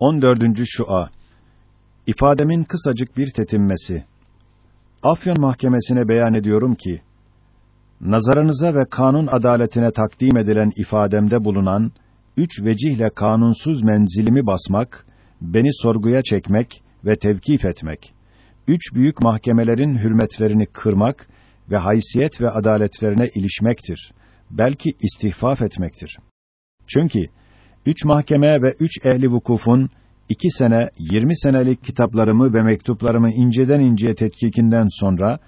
14. Şua İfademin kısacık bir tetinmesi. Afyon Mahkemesi'ne beyan ediyorum ki, nazarınıza ve kanun adaletine takdim edilen ifademde bulunan, üç vecihle kanunsuz menzilimi basmak, beni sorguya çekmek ve tevkif etmek, üç büyük mahkemelerin hürmetlerini kırmak ve haysiyet ve adaletlerine ilişmektir. Belki istihfaf etmektir. Çünkü, üç mahkeme ve üç ehli vukufun iki sene, yirmi senelik kitaplarımı ve mektuplarımı inceden inceye tetkikinden sonra,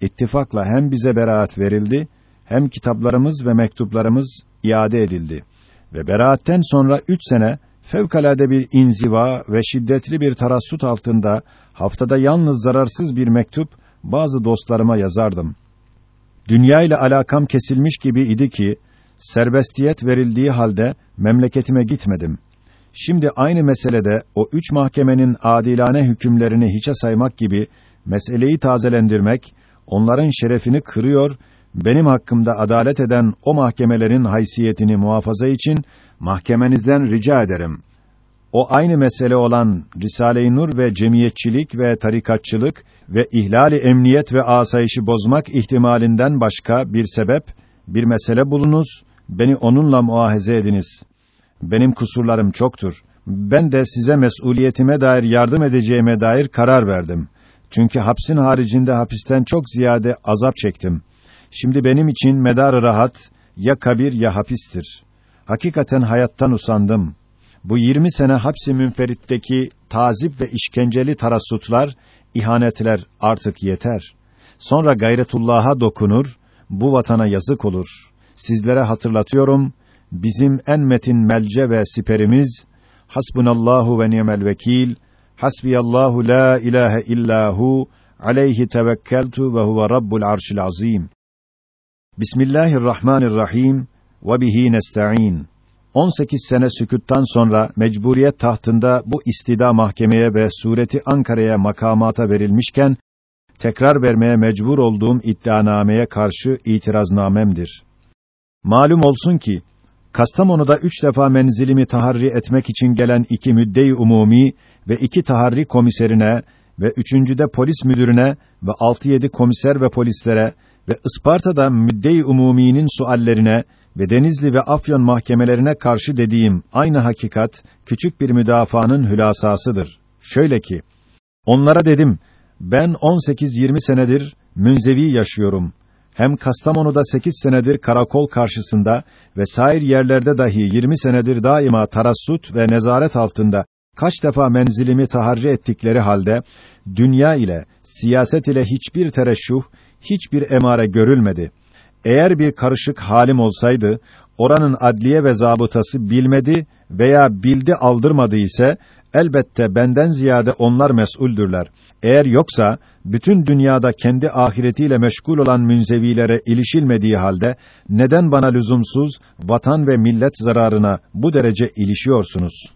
ittifakla hem bize beraat verildi, hem kitaplarımız ve mektuplarımız iade edildi. Ve beraatten sonra üç sene, fevkalade bir inziva ve şiddetli bir tarassut altında, haftada yalnız zararsız bir mektup, bazı dostlarıma yazardım. Dünya ile alakam kesilmiş gibi idi ki, serbestiyet verildiği halde memleketime gitmedim. Şimdi aynı meselede o üç mahkemenin adilane hükümlerini hiçe saymak gibi meseleyi tazelendirmek, onların şerefini kırıyor, benim hakkımda adalet eden o mahkemelerin haysiyetini muhafaza için mahkemenizden rica ederim. O aynı mesele olan Risale-i Nur ve cemiyetçilik ve tarikatçılık ve ihlali emniyet ve asayişi bozmak ihtimalinden başka bir sebep, bir mesele bulunuz, beni onunla muahaze ediniz. Benim kusurlarım çoktur. Ben de size mesuliyetime dair yardım edeceğime dair karar verdim. Çünkü hapsin haricinde hapisten çok ziyade azap çektim. Şimdi benim için medar rahat ya kabir ya hapistir. Hakikaten hayattan usandım. Bu 20 sene hapsi münferitteki tazip ve işkenceli tarassutlar, ihanetler artık yeter. Sonra gayretullah'a dokunur, bu vatana yazık olur. Sizlere hatırlatıyorum, bizim en metin melce ve siperimiz Hasbunallahu ve ni'mel vekil. Hasbiyallahu la ilahe illahu aleyhi tevekkeltu ve huve rabbul arşil azim. Bismillahirrahmanirrahim ve bihi nestaîn. 18 sene sükuttan sonra mecburiyet tahtında bu istida mahkemeye ve sureti Ankara'ya makamata verilmişken tekrar vermeye mecbur olduğum iddianameye karşı itiraznamemdir. Malum olsun ki Kastamonu'da üç defa menzilimi taharri etmek için gelen iki müdde-i umumi ve iki taharri komiserine ve üçüncüde polis müdürüne ve altı yedi komiser ve polislere ve Isparta'da müdde-i umuminin suallerine ve Denizli ve Afyon mahkemelerine karşı dediğim aynı hakikat küçük bir müdafaanın hülasasıdır. Şöyle ki, onlara dedim, ben 18-20 senedir münzevi yaşıyorum hem Kastamonu'da sekiz senedir karakol karşısında ve sair yerlerde dahi yirmi senedir daima tarassut ve nezaret altında kaç defa menzilimi taharri ettikleri halde dünya ile siyaset ile hiçbir tereşşuh, hiçbir emare görülmedi. Eğer bir karışık halim olsaydı, oranın adliye ve zabıtası bilmedi veya bildi aldırmadı ise elbette benden ziyade onlar mesuldürler. Eğer yoksa bütün dünyada kendi ahiretiyle meşgul olan münzevilere ilişilmediği halde neden bana lüzumsuz vatan ve millet zararına bu derece ilişiyorsunuz?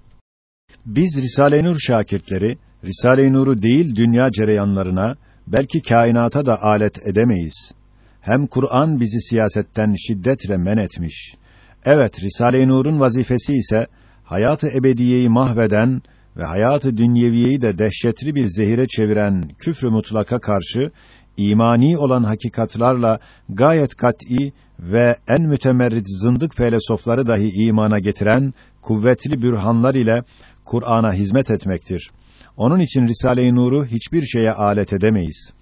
Biz Risale-i Nur şakirtleri Risale-i Nur'u değil dünya cereyanlarına belki kainata da alet edemeyiz. Hem Kur'an bizi siyasetten şiddetle men etmiş. Evet, Risale-i Nur'un vazifesi ise hayatı ebediyeyi mahveden ve hayatı dünyeviyeyi de dehşetli bir zehire çeviren küfrü mutlaka karşı imani olan hakikatlarla gayet kat'î ve en mütemerrit zındık felsefeleri dahi imana getiren kuvvetli bürhanlar ile Kur'an'a hizmet etmektir. Onun için Risale-i Nur'u hiçbir şeye alet edemeyiz.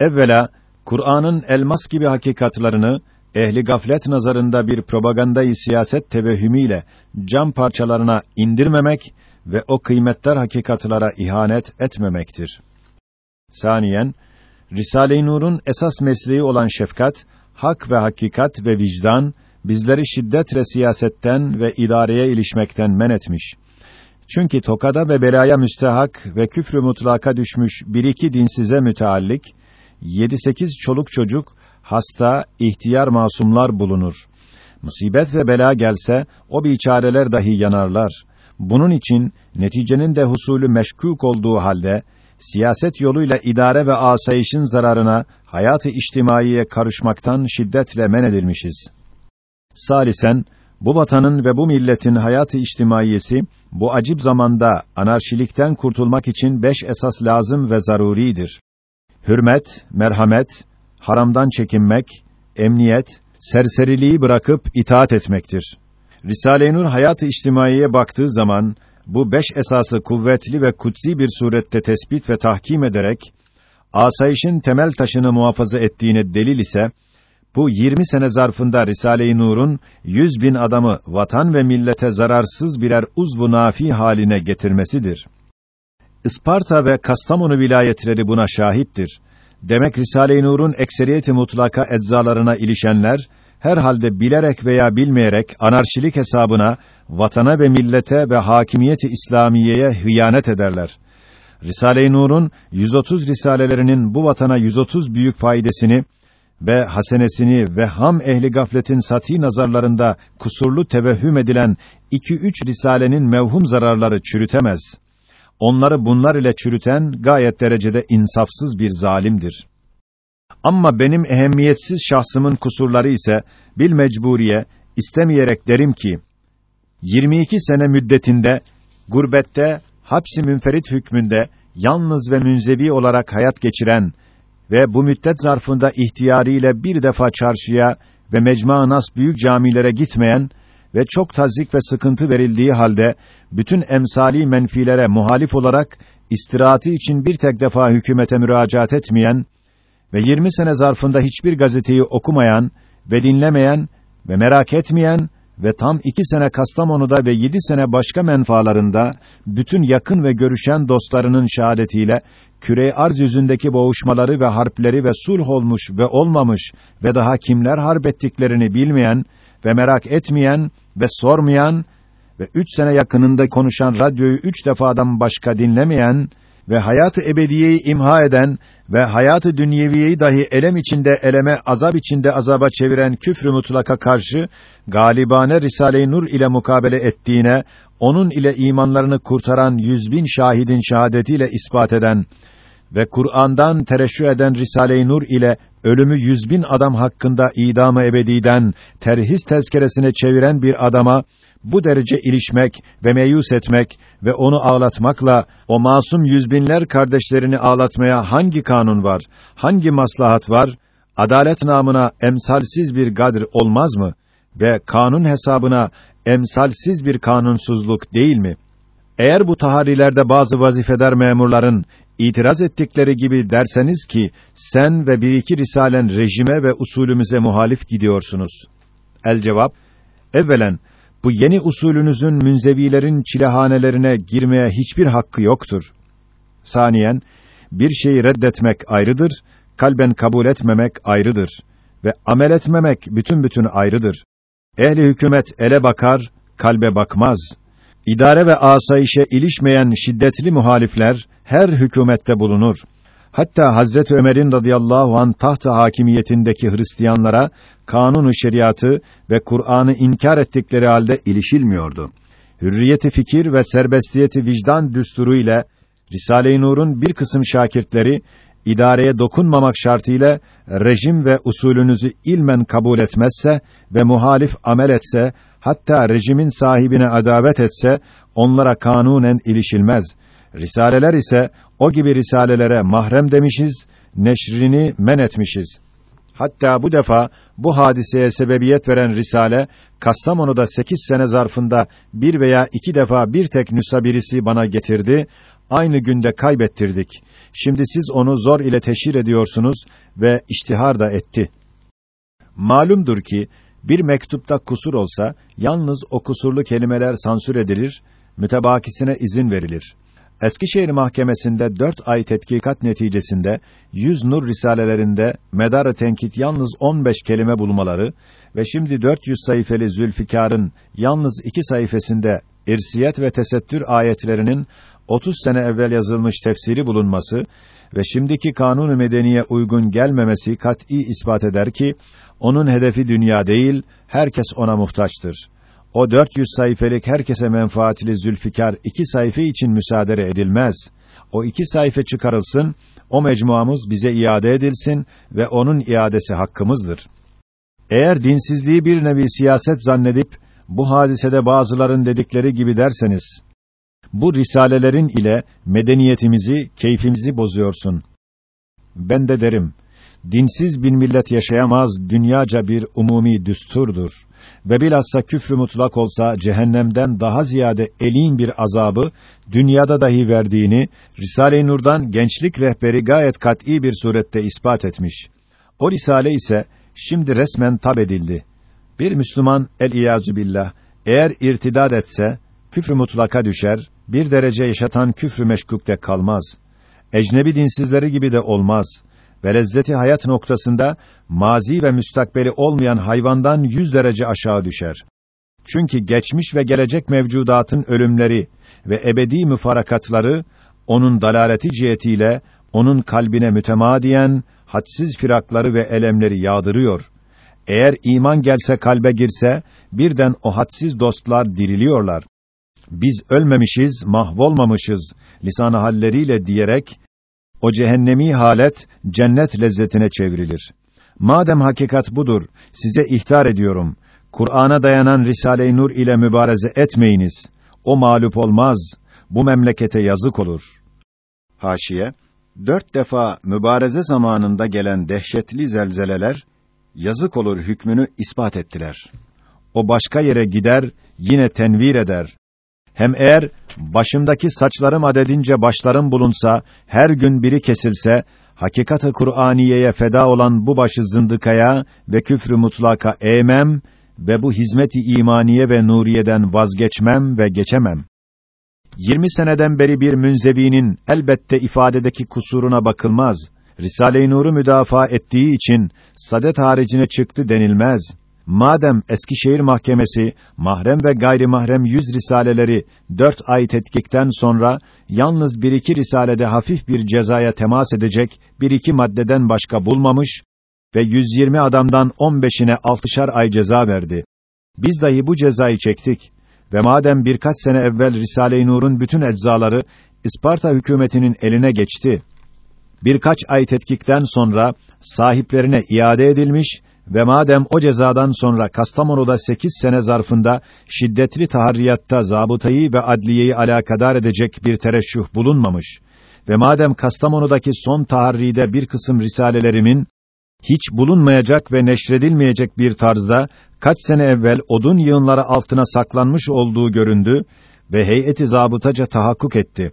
Evvela Kur'an'ın elmas gibi hakikatlarını ehli gaflet nazarında bir propagandayı siyaset tevehhümüyle cam parçalarına indirmemek ve o kıymetler hakikatlara ihanet etmemektir. Saniyen, Risale-i Nur'un esas mesleği olan şefkat, hak ve hakikat ve vicdan, bizleri şiddetle siyasetten ve idareye ilişmekten men etmiş. Çünkü tokada ve belaya müstehak ve küfrü mutlaka düşmüş bir iki dinsize müteallik, yedi sekiz çoluk çocuk, hasta, ihtiyar masumlar bulunur. Musibet ve bela gelse, o biçareler dahi yanarlar. Bunun için neticenin de husulü meşkûk olduğu halde siyaset yoluyla idare ve asayişin zararına hayatı içtimaiye karışmaktan şiddetle men edilmişiz. Salisen bu vatanın ve bu milletin hayatı içtimaiyesi bu acip zamanda anarşilikten kurtulmak için beş esas lazım ve zaruridir. Hürmet, merhamet, haramdan çekinmek, emniyet, serseriliği bırakıp itaat etmektir. Risale-i Nur hayat-ı içtimaiye baktığı zaman bu beş esası kuvvetli ve kutsi bir surette tespit ve tahkim ederek asayişin temel taşını muhafaza ettiğine delil ise bu 20 sene zarfında Risale-i Nur'un 100 bin adamı vatan ve millete zararsız birer uzvu nafi haline getirmesidir. Isparta ve Kastamonu vilayetleri buna şahittir. Demek Risale-i Nur'un ekseriyeti mutlaka eczalarına ilişenler herhalde bilerek veya bilmeyerek anarşilik hesabına vatana ve millete ve hakimiyeti İslamiye'ye hıyanet ederler. Risale-i Nur'un 130 risalelerinin bu vatana 130 büyük faydasını ve hasenesini ve ham ehli gafletin sati nazarlarında kusurlu tevehhüm edilen iki üç risalenin mevhum zararları çürütemez. Onları bunlar ile çürüten gayet derecede insafsız bir zalimdir. Ama benim ehemmiyetsiz şahsımın kusurları ise bil mecburiye istemeyerek derim ki 22 sene müddetinde gurbette hapsi münferit hükmünde yalnız ve münzevi olarak hayat geçiren ve bu müddet zarfında ihtiyariyle bir defa çarşıya ve mecma nas büyük camilere gitmeyen ve çok tazik ve sıkıntı verildiği halde bütün emsali menfilere muhalif olarak istirahatı için bir tek defa hükümete müracaat etmeyen ve 20 sene zarfında hiçbir gazeteyi okumayan ve dinlemeyen ve merak etmeyen ve tam iki sene Kastamonu'da ve yedi sene başka menfaalarında bütün yakın ve görüşen dostlarının şahadetiyle küre arz yüzündeki boğuşmaları ve harpleri ve sulh olmuş ve olmamış ve daha kimler harp ettiklerini bilmeyen ve merak etmeyen ve sormayan ve üç sene yakınında konuşan radyoyu üç defadan başka dinlemeyen ve hayatı ebediyeyi imha eden ve hayatı dünyeviyeyi dahi elem içinde eleme, azap içinde azaba çeviren küfrü mutlaka karşı galibane Risale-i Nur ile mukabele ettiğine, onun ile imanlarını kurtaran yüz bin şahidin şahadetiyle ispat eden ve Kur'an'dan tereşşü eden Risale-i Nur ile ölümü yüz bin adam hakkında idam-ı ebediden terhis tezkeresine çeviren bir adama bu derece ilişmek ve meyus etmek ve onu ağlatmakla o masum yüzbinler kardeşlerini ağlatmaya hangi kanun var, hangi maslahat var? Adalet namına emsalsiz bir gadr olmaz mı? Ve kanun hesabına emsalsiz bir kanunsuzluk değil mi? Eğer bu taharilerde bazı vazifedar memurların itiraz ettikleri gibi derseniz ki sen ve bir iki risalen rejime ve usulümüze muhalif gidiyorsunuz. El cevap evvelen bu yeni usulünüzün münzevilerin çilehanelerine girmeye hiçbir hakkı yoktur. Saniyen, bir şeyi reddetmek ayrıdır, kalben kabul etmemek ayrıdır ve amel etmemek bütün bütün ayrıdır. Ehli hükümet ele bakar, kalbe bakmaz. İdare ve asayişe ilişmeyen şiddetli muhalifler her hükümette bulunur. Hatta Hazreti Ömer'in radıyallahu an taht hakimiyetindeki Hristiyanlara kanunu şeriatı ve Kur'an'ı inkar ettikleri halde ilişilmiyordu. Hürriyeti fikir ve serbestiyeti vicdan düsturu ile Risale-i Nur'un bir kısım şakirtleri idareye dokunmamak şartıyla rejim ve usulünüzü ilmen kabul etmezse ve muhalif amel etse, hatta rejimin sahibine adavet etse, onlara kanunen ilişilmez. Risaleler ise o gibi risalelere mahrem demişiz, neşrini men etmişiz. Hatta bu defa bu hadiseye sebebiyet veren risale Kastamonu'da sekiz sene zarfında bir veya iki defa bir tek nüsa birisi bana getirdi. Aynı günde kaybettirdik. Şimdi siz onu zor ile teşhir ediyorsunuz ve iştihar da etti. Malumdur ki bir mektupta kusur olsa yalnız o kusurlu kelimeler sansür edilir, mütebakisine izin verilir. Eskişehir Mahkemesi'nde dört ay tetkikat neticesinde yüz nur risalelerinde medar tenkit yalnız on beş kelime bulmaları ve şimdi 400 sayfeli Zülfikar'ın yalnız iki sayfasında irsiyet ve tesettür ayetlerinin 30 sene evvel yazılmış tefsiri bulunması ve şimdiki kanun-u medeniye uygun gelmemesi kat'î ispat eder ki onun hedefi dünya değil, herkes ona muhtaçtır o 400 sayfelik herkese menfaatli Zülfikar iki sayfa için müsaade edilmez. O iki sayfa çıkarılsın, o mecmuamız bize iade edilsin ve onun iadesi hakkımızdır. Eğer dinsizliği bir nevi siyaset zannedip bu hadisede bazıların dedikleri gibi derseniz, bu risalelerin ile medeniyetimizi, keyfimizi bozuyorsun. Ben de derim, dinsiz bin millet yaşayamaz dünyaca bir umumi düsturdur. Ve bilhassa küfrü mutlak olsa cehennemden daha ziyade elin bir azabı dünyada dahi verdiğini Risale-i Nur'dan gençlik rehberi gayet kat'î bir surette ispat etmiş. O risale ise şimdi resmen tab edildi. Bir Müslüman el iyazu billah eğer irtidad etse küfrü mutlaka düşer, bir derece yaşatan küfrü meşkukte kalmaz. Ecnebi dinsizleri gibi de olmaz ve lezzeti hayat noktasında mazi ve müstakbeli olmayan hayvandan yüz derece aşağı düşer. Çünkü geçmiş ve gelecek mevcudatın ölümleri ve ebedi müfarakatları onun dalaleti cihetiyle onun kalbine mütemadiyen hadsiz firakları ve elemleri yağdırıyor. Eğer iman gelse kalbe girse birden o hadsiz dostlar diriliyorlar. Biz ölmemişiz, mahvolmamışız lisan halleriyle diyerek o cehennemi halet cennet lezzetine çevrilir. Madem hakikat budur, size ihtar ediyorum. Kur'an'a dayanan Risale-i Nur ile mübareze etmeyiniz. O mağlup olmaz. Bu memlekete yazık olur. Haşiye Dört defa mübareze zamanında gelen dehşetli zelzeleler yazık olur hükmünü ispat ettiler. O başka yere gider, yine tenvir eder. Hem eğer başımdaki saçlarım adedince başlarım bulunsa, her gün biri kesilse, hakikat-ı Kur'aniyeye feda olan bu başı zındıkaya ve küfrü mutlaka eğmem ve bu hizmet-i imaniye ve nuriyeden vazgeçmem ve geçemem. 20 seneden beri bir münzebinin elbette ifadedeki kusuruna bakılmaz. Risale-i Nur'u müdafaa ettiği için sadet haricine çıktı denilmez. Madem Eskişehir Mahkemesi mahrem ve gayri mahrem yüz risaleleri dört ay tetkikten sonra yalnız bir iki risalede hafif bir cezaya temas edecek bir iki maddeden başka bulmamış ve 120 adamdan 15'ine altışar ay ceza verdi. Biz dahi bu cezayı çektik. Ve madem birkaç sene evvel Risale-i Nur'un bütün eczaları İsparta hükümetinin eline geçti, birkaç ay tetkikten sonra sahiplerine iade edilmiş ve madem o cezadan sonra Kastamonu'da sekiz sene zarfında şiddetli taharriyatta zabıtayı ve adliyeyi alakadar edecek bir tereşüh bulunmamış ve madem Kastamonu'daki son taharride bir kısım risalelerimin hiç bulunmayacak ve neşredilmeyecek bir tarzda kaç sene evvel odun yığınları altına saklanmış olduğu göründü ve heyeti zabıtaca tahakkuk etti.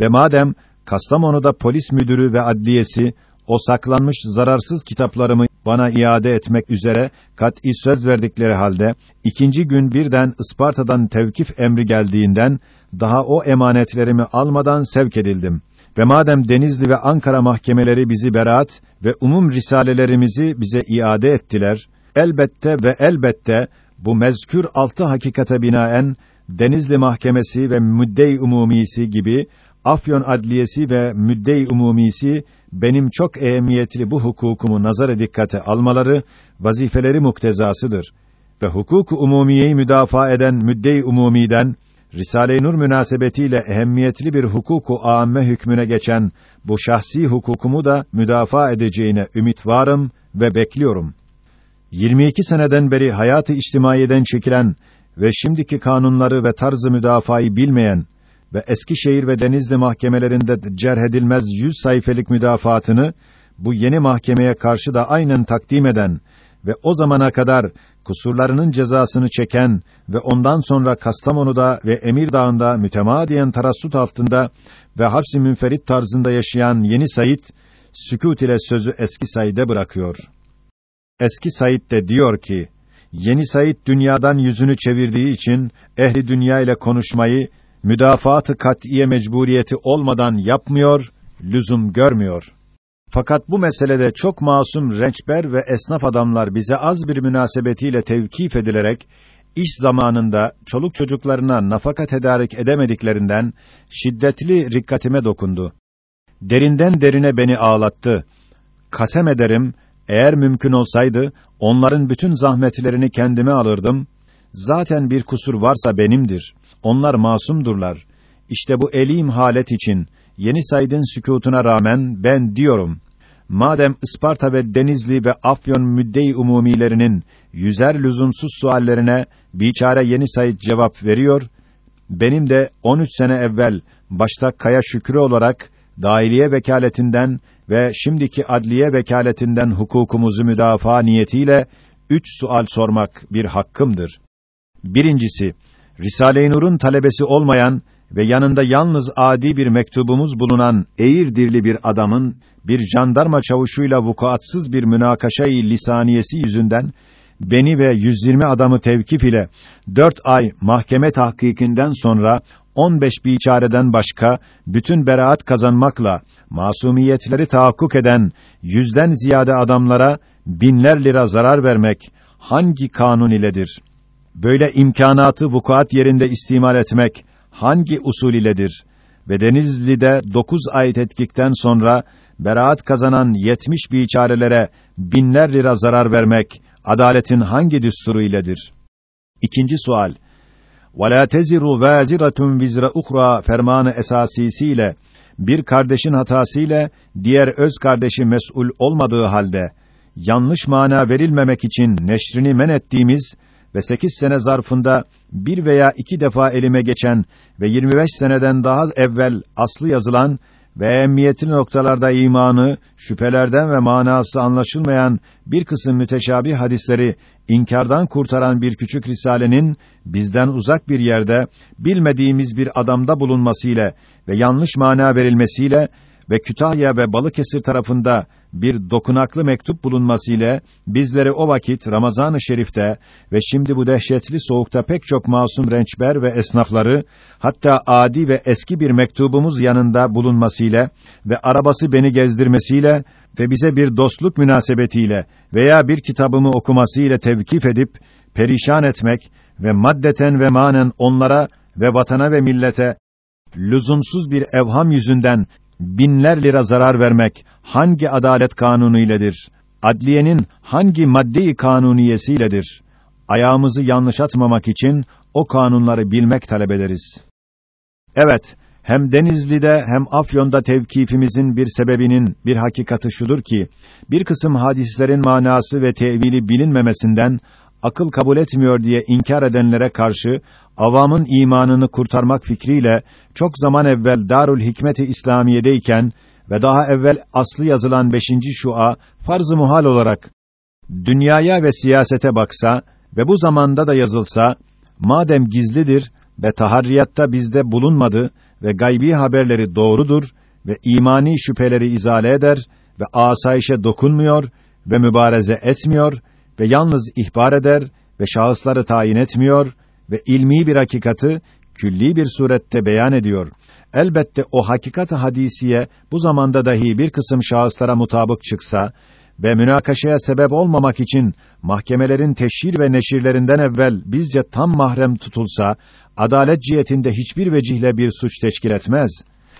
Ve madem Kastamonu'da polis müdürü ve adliyesi o saklanmış zararsız kitaplarımı bana iade etmek üzere kat'î söz verdikleri halde ikinci gün birden Isparta'dan tevkif emri geldiğinden daha o emanetlerimi almadan sevk edildim. Ve madem Denizli ve Ankara mahkemeleri bizi beraat ve umum risalelerimizi bize iade ettiler, elbette ve elbette bu mezkür altı hakikate binaen Denizli Mahkemesi ve Müddei Umumisi gibi Afyon Adliyesi ve Müddei Umumisi benim çok ehemmiyetli bu hukukumu nazara dikkate almaları vazifeleri muktezasıdır ve hukuku umumiyeyi müdafaa eden Müddei Umumiden Risale-i Nur münasebetiyle ehemmiyetli bir hukuku âme hükmüne geçen bu şahsi hukukumu da müdafaa edeceğine ümit varım ve bekliyorum. 22 seneden beri hayatı içtimaiyeden çekilen ve şimdiki kanunları ve tarzı müdafayı bilmeyen ve Eskişehir ve Denizli mahkemelerinde cerhedilmez yüz sayfelik müdafaatını bu yeni mahkemeye karşı da aynen takdim eden ve o zamana kadar kusurlarının cezasını çeken ve ondan sonra Kastamonu'da ve Emirdağ'ında mütemadiyen tarassut altında ve hapsi münferit tarzında yaşayan yeni Said, sükût ile sözü eski Said'e bırakıyor. Eski Said de diyor ki, yeni Said dünyadan yüzünü çevirdiği için ehli dünya ile konuşmayı müdafaatı kat'iye mecburiyeti olmadan yapmıyor, lüzum görmüyor. Fakat bu meselede çok masum rençber ve esnaf adamlar bize az bir münasebetiyle tevkif edilerek iş zamanında çoluk çocuklarına nafaka tedarik edemediklerinden şiddetli rikkatime dokundu. Derinden derine beni ağlattı. Kasem ederim, eğer mümkün olsaydı onların bütün zahmetlerini kendime alırdım. Zaten bir kusur varsa benimdir. Onlar masumdurlar. İşte bu elim halet için yeni Said'in sükûtuna rağmen ben diyorum. madem Isparta ve Denizli ve Afyon müddei umumilerinin yüzer lüzumsuz suallerine biçare Yeni Said cevap veriyor, benim de 13 sene evvel başta Kaya Şükrü olarak dahiliye vekaletinden ve şimdiki adliye vekaletinden hukukumuzu müdafaa niyetiyle üç sual sormak bir hakkımdır. Birincisi, Risale-i Nur'un talebesi olmayan ve yanında yalnız adi bir mektubumuz bulunan eğir dirli bir adamın bir jandarma çavuşuyla vukuatsız bir münakaşayı lisaniyesi yüzünden beni ve 120 adamı tevkif ile dört ay mahkeme tahkikinden sonra 15 biçareden başka bütün beraat kazanmakla masumiyetleri tahakkuk eden yüzden ziyade adamlara binler lira zarar vermek hangi kanun iledir? böyle imkanatı vukuat yerinde istimal etmek hangi usul iledir? Ve Denizli'de dokuz ay tetkikten sonra beraat kazanan yetmiş biçarelere binler lira zarar vermek adaletin hangi düsturu iledir? İkinci sual. وَلَا تَزِرُ وَازِرَةٌ وِزْرَ اُخْرَى fermanı esasisiyle bir kardeşin hatasıyla diğer öz kardeşi mesul olmadığı halde yanlış mana verilmemek için neşrini men ettiğimiz ve sekiz sene zarfında bir veya iki defa elime geçen ve 25 seneden daha evvel aslı yazılan ve emniyetli noktalarda imanı, şüphelerden ve manası anlaşılmayan bir kısım müteşabih hadisleri inkardan kurtaran bir küçük risalenin bizden uzak bir yerde bilmediğimiz bir adamda bulunmasıyla ve yanlış mana verilmesiyle ve Kütahya ve Balıkesir tarafında bir dokunaklı mektup bulunmasıyla bizleri o vakit Ramazan-ı Şerif'te ve şimdi bu dehşetli soğukta pek çok masum rençber ve esnafları hatta adi ve eski bir mektubumuz yanında bulunmasıyla ve arabası beni gezdirmesiyle ve bize bir dostluk münasebetiyle veya bir kitabımı okumasıyla tevkif edip perişan etmek ve maddeten ve manen onlara ve vatana ve millete lüzumsuz bir evham yüzünden binler lira zarar vermek hangi adalet kanunu iledir? Adliyenin hangi madde-i kanuniyesiyledir? Ayağımızı yanlış atmamak için o kanunları bilmek talep ederiz. Evet, hem Denizli'de hem Afyon'da tevkifimizin bir sebebinin bir hakikati şudur ki, bir kısım hadislerin manası ve tevili bilinmemesinden, akıl kabul etmiyor diye inkar edenlere karşı, avamın imanını kurtarmak fikriyle, çok zaman evvel Darül Hikmet-i İslamiye'deyken, ve daha evvel aslı yazılan beşinci şua, farz-ı muhal olarak, dünyaya ve siyasete baksa, ve bu zamanda da yazılsa, madem gizlidir ve taharriyatta bizde bulunmadı ve gaybi haberleri doğrudur ve imani şüpheleri izale eder ve asayişe dokunmuyor ve mübareze etmiyor ve yalnız ihbar eder ve şahısları tayin etmiyor ve ilmi bir hakikati külli bir surette beyan ediyor. Elbette o hakikat hadisiye bu zamanda dahi bir kısım şahıslara mutabık çıksa ve münakaşaya sebep olmamak için mahkemelerin teşhir ve neşirlerinden evvel bizce tam mahrem tutulsa, adalet cihetinde hiçbir vecihle bir suç teşkil etmez.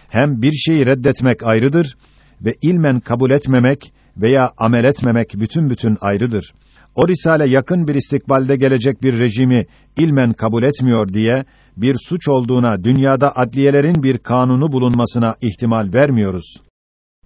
Hem bir şeyi reddetmek ayrıdır ve ilmen kabul etmemek veya amel etmemek bütün bütün ayrıdır. O risale yakın bir istikbalde gelecek bir rejimi ilmen kabul etmiyor diye bir suç olduğuna dünyada adliyelerin bir kanunu bulunmasına ihtimal vermiyoruz.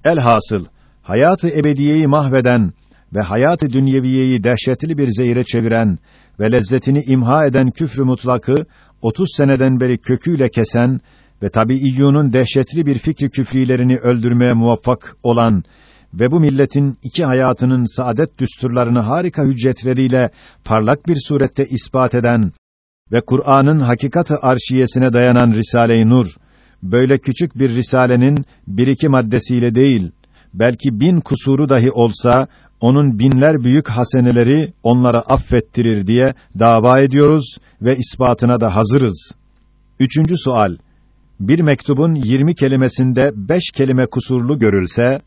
Elhasıl hayatı ebediyeyi mahveden ve hayatı dünyeviyeyi dehşetli bir zehire çeviren ve lezzetini imha eden küfrü mutlakı 30 seneden beri köküyle kesen ve tabiiyyunun dehşetli bir fikri küfrilerini öldürmeye muvaffak olan ve bu milletin iki hayatının saadet düsturlarını harika hüccetleriyle parlak bir surette ispat eden ve Kur'an'ın hakikati arşiyesine dayanan Risale-i Nur, böyle küçük bir risalenin bir iki maddesiyle değil, belki bin kusuru dahi olsa, onun binler büyük haseneleri onlara affettirir diye dava ediyoruz ve ispatına da hazırız. Üçüncü sual. Bir mektubun yirmi kelimesinde beş kelime kusurlu görülse,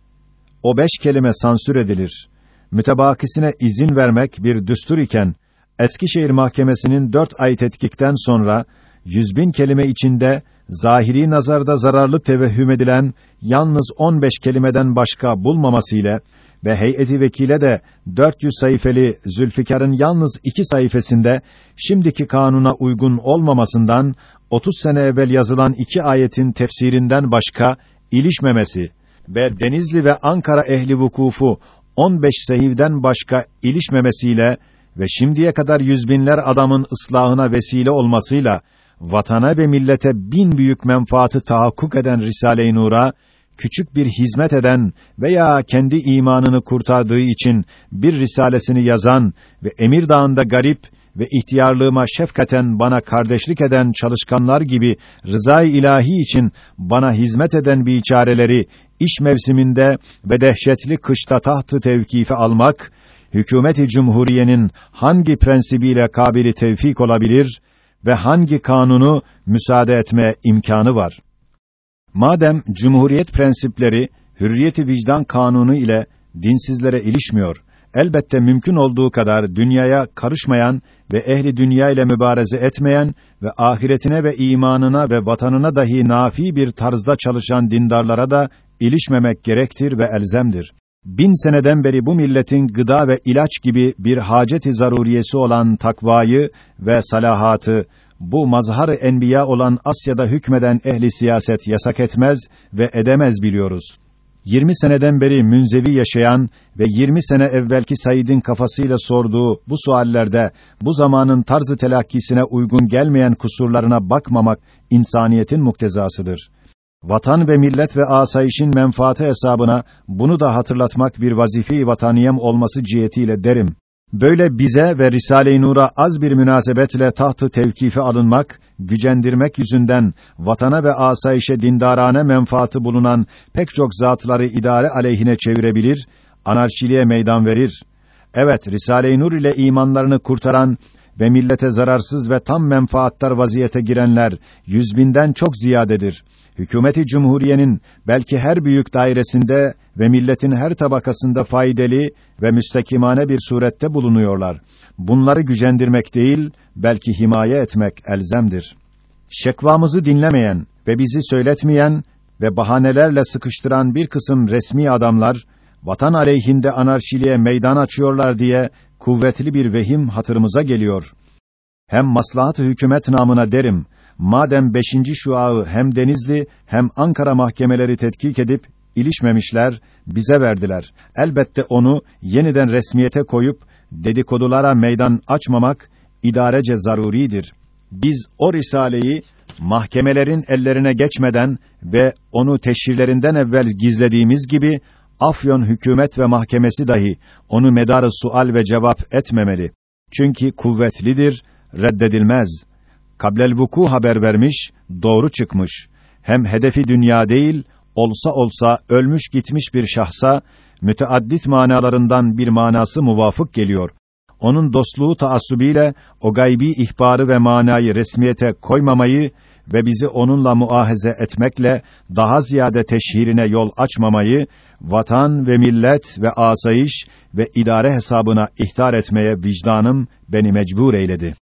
o beş kelime sansür edilir. Mütebakisine izin vermek bir düstur iken, Eskişehir Mahkemesi'nin dört ay tetkikten sonra, yüz bin kelime içinde, zahiri nazarda zararlı tevehhüm edilen, yalnız on beş kelimeden başka bulmamasıyla, ve heyeti vekile de 400 sayfeli Zülfikar'ın yalnız iki sayfasında şimdiki kanuna uygun olmamasından 30 sene evvel yazılan iki ayetin tefsirinden başka ilişmemesi ve Denizli ve Ankara ehli vukufu 15 sehivden başka ilişmemesiyle ve şimdiye kadar yüz binler adamın ıslahına vesile olmasıyla vatana ve millete bin büyük menfaatı tahakkuk eden Risale-i Nur'a küçük bir hizmet eden veya kendi imanını kurtardığı için bir risalesini yazan ve Emir Dağı'nda garip ve ihtiyarlığıma şefkaten bana kardeşlik eden çalışkanlar gibi rızay ilahi için bana hizmet eden biçareleri iş mevsiminde ve dehşetli kışta tahtı tevkife almak hükümeti cumhuriyenin hangi prensibiyle kabili tevfik olabilir ve hangi kanunu müsaade etme imkanı var? Madem cumhuriyet prensipleri hürriyeti vicdan kanunu ile dinsizlere ilişmiyor, elbette mümkün olduğu kadar dünyaya karışmayan ve ehli dünya ile mübareze etmeyen ve ahiretine ve imanına ve vatanına dahi nafi bir tarzda çalışan dindarlara da ilişmemek gerektir ve elzemdir. Bin seneden beri bu milletin gıda ve ilaç gibi bir haceti zaruriyesi olan takvayı ve salahatı bu mazhar enbiya olan Asya'da hükmeden ehli siyaset yasak etmez ve edemez biliyoruz. 20 seneden beri münzevi yaşayan ve 20 sene evvelki Said'in kafasıyla sorduğu bu suallerde bu zamanın tarzı telakkisine uygun gelmeyen kusurlarına bakmamak insaniyetin muktezasıdır. Vatan ve millet ve asayişin menfaati hesabına bunu da hatırlatmak bir vazife-i vataniyem olması cihetiyle derim. Böyle bize ve Risale-i Nur'a az bir münasebetle tahtı tevkife alınmak, gücendirmek yüzünden vatana ve asayişe dindarane menfaati bulunan pek çok zatları idare aleyhine çevirebilir, anarşiliğe meydan verir. Evet, Risale-i Nur ile imanlarını kurtaran ve millete zararsız ve tam menfaattar vaziyete girenler yüz binden çok ziyadedir. Hükümeti Cumhuriyenin belki her büyük dairesinde ve milletin her tabakasında faydalı ve müstekimane bir surette bulunuyorlar. Bunları gücendirmek değil, belki himaye etmek elzemdir. Şekvamızı dinlemeyen ve bizi söyletmeyen ve bahanelerle sıkıştıran bir kısım resmi adamlar, vatan aleyhinde anarşiliğe meydan açıyorlar diye kuvvetli bir vehim hatırımıza geliyor. Hem maslahat hükümet namına derim, madem beşinci şuağı hem Denizli hem Ankara mahkemeleri tetkik edip ilişmemişler, bize verdiler. Elbette onu yeniden resmiyete koyup dedikodulara meydan açmamak idarece zaruridir. Biz o risaleyi mahkemelerin ellerine geçmeden ve onu teşhirlerinden evvel gizlediğimiz gibi Afyon hükümet ve mahkemesi dahi onu medarı sual ve cevap etmemeli. Çünkü kuvvetlidir, reddedilmez. Kablel vuku haber vermiş, doğru çıkmış. Hem hedefi dünya değil, olsa olsa ölmüş gitmiş bir şahsa müteaddit manalarından bir manası muvafık geliyor. Onun dostluğu taassubiyle o gaybi ihbarı ve manayı resmiyete koymamayı ve bizi onunla muahaze etmekle daha ziyade teşhirine yol açmamayı vatan ve millet ve asayiş ve idare hesabına ihtar etmeye vicdanım beni mecbur eyledi.